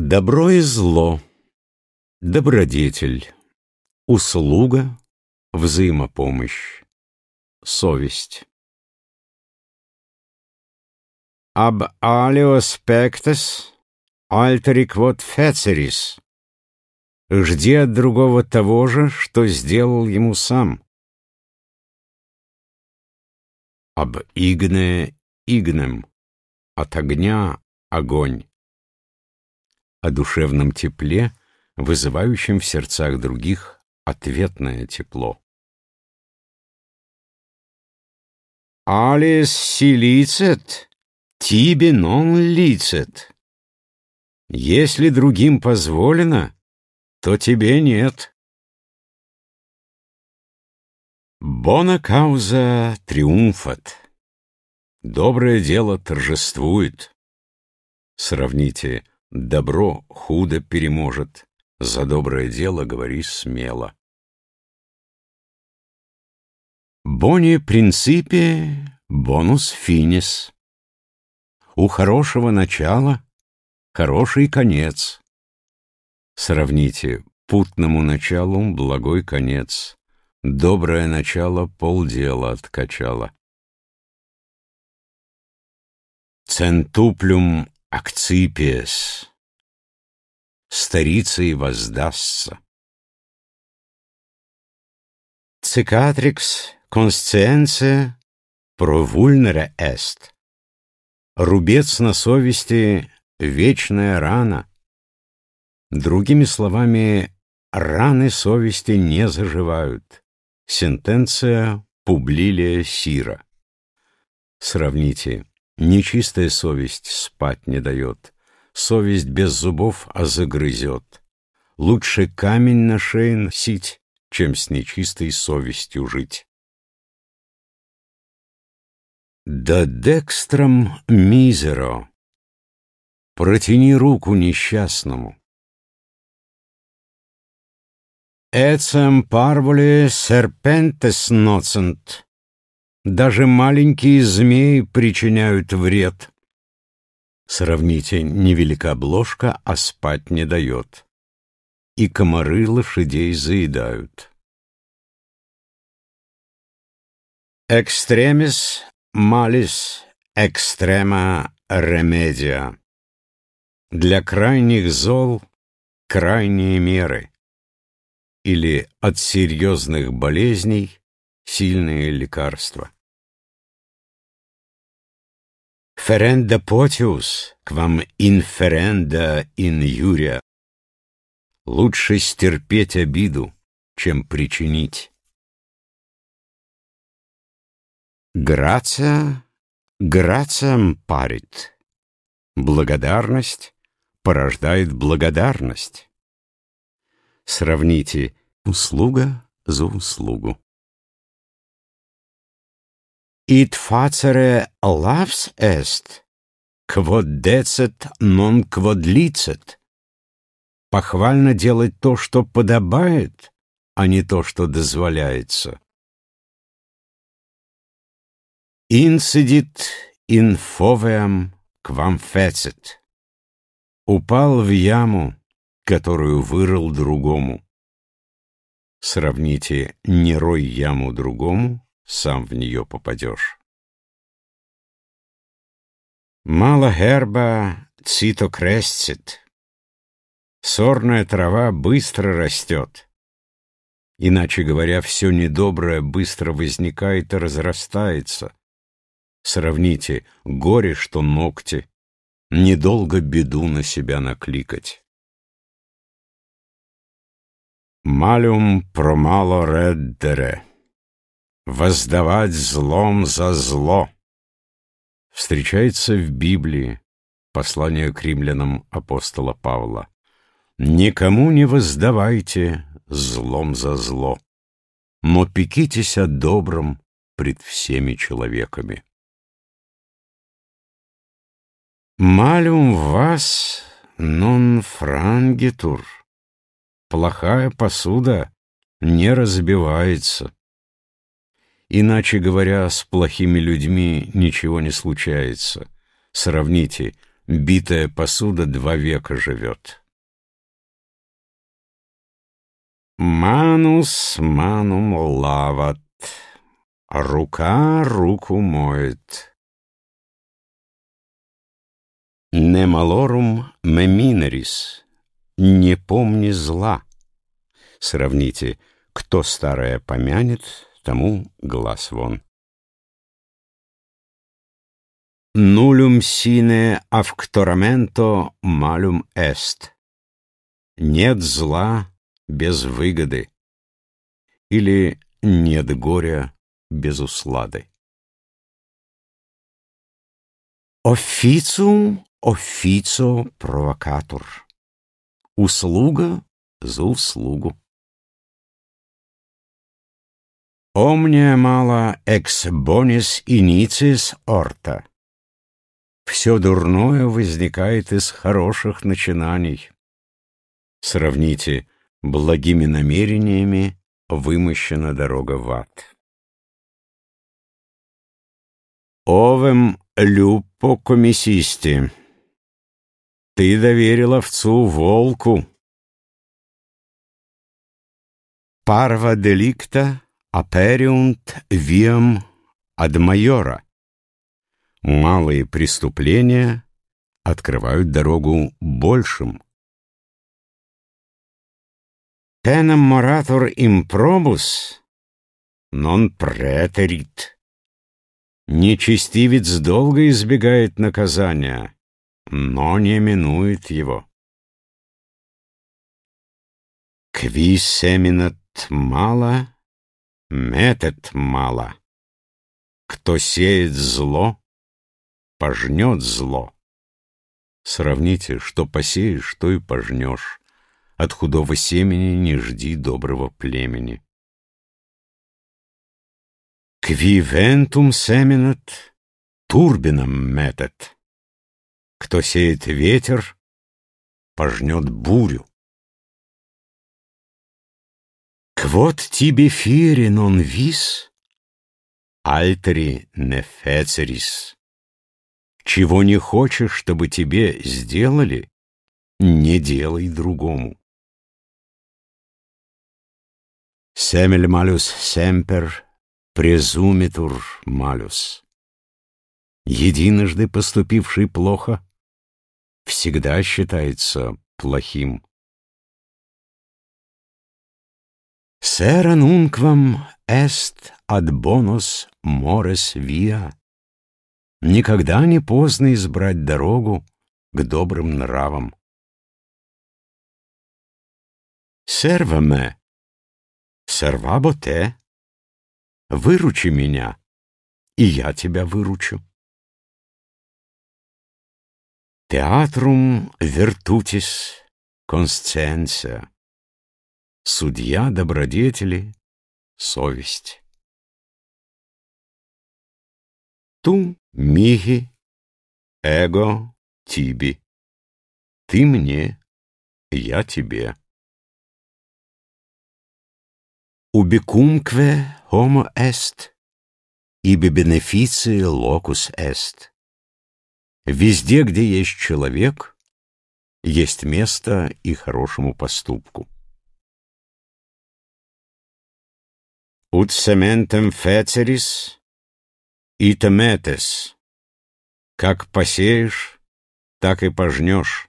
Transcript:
Добро и зло, добродетель, услуга, взаимопомощь, совесть. Ab alio spectus alteri quod feceris. Жди от другого того же, что сделал ему сам. Об игне игнем, от огня огонь о душевном тепле, вызывающем в сердцах других ответное тепло. «Алис силицет, тибе нон лицет». Если другим позволено, то тебе нет. Бона кауза триумфат. Доброе дело торжествует. Сравните Добро худо переможет, за доброе дело говори смело. Бони принципе бонус финис. У хорошего начала хороший конец. Сравните путному началу благой конец. Доброе начало полдела откачало. Центуплюм Акципиес, старицей воздастся. Цикатрикс консциенция провульнера эст. Рубец на совести — вечная рана. Другими словами, раны совести не заживают. Сентенция Публилия Сира. Сравните Нечистая совесть спать не дает, совесть без зубов, а загрызет. Лучше камень на шее носить, чем с нечистой совестью жить. Да декстром мизеро, протяни руку несчастному. Эцем парволе серпентес ноцент, даже маленькие змеи причиняют вред. Сравните, невелика обложка, а спать не дает. И комары лошадей заедают. Экстремис малис экстрема ремедиа. Для крайних зол крайние меры. Или от серьезных болезней сильные лекарства. Ференда потиус, квам инференда инюрия. Лучше стерпеть обиду, чем причинить. Грация, грациям парит. Благодарность порождает благодарность. Сравните услуга за услугу. Ит facere lavs est, quod decet non quod licet. Похвально делать то, что подобает, а не то, что дозволяется. Инцидит in foveam quam fecit. Упал в яму, которую вырыл другому. Сравните «не рой яму другому» сам в нее попадешь. Мало герба цито крестит. Сорная трава быстро растет. Иначе говоря, все недоброе быстро возникает и разрастается. Сравните горе, что ногти. Недолго беду на себя накликать. Малюм промало реддере воздавать злом за зло. Встречается в Библии послание к римлянам апостола Павла. «Никому не воздавайте злом за зло, но пекитесь о добром пред всеми человеками». «Малюм вас нон франгитур» Плохая посуда не разбивается. Иначе говоря, с плохими людьми ничего не случается. Сравните, Битая посуда два века живет. Манус манум лават. Рука руку моет. Не малорум меминерис. Не помни зла. Сравните, кто старое помянет, тому глаз вон. Нулюм сине авктораменто малюм эст. Нет зла без выгоды. Или нет горя без услады. Официум офицо провокатор. Услуга за услугу. Omnia mala ex bonis initiis orta. Все дурное возникает из хороших начинаний. Сравните, благими намерениями вымощена дорога в ад. Овем люпо комиссисти. Ты доверил овцу волку. Парва деликта апериунт виам ад майора. Малые преступления открывают дорогу большим. Пенам моратор импробус, нон претерит. Нечестивец долго избегает наказания, но не минует его. Кви семенат мало, метет мало. Кто сеет зло, пожнет зло. Сравните, что посеешь, то и пожнешь. От худого семени не жди доброго племени. Квивентум семенет, турбином метет. Кто сеет ветер, пожнет бурю. Квот тебе фири нон вис, альтери не фецерис. Чего не хочешь, чтобы тебе сделали, не делай другому. Семель малюс семпер, презумитур малюс. Единожды поступивший плохо всегда считается плохим. Сера нунквам эст ad bonus mores via. Никогда не поздно избрать дорогу к добрым нравам. Серваме, серваботе, выручи меня, и я тебя выручу. Театрум вертутис консценция. Судья добродетели, совесть. Ту Миги, эго, тиби. Ты мне, я тебе. Убикумque homo est, ибо бенефиции locus est. Везде, где есть человек, есть место и хорошему поступку. Ut cementem feceris Итаметес. Как посеешь, так и пожнешь.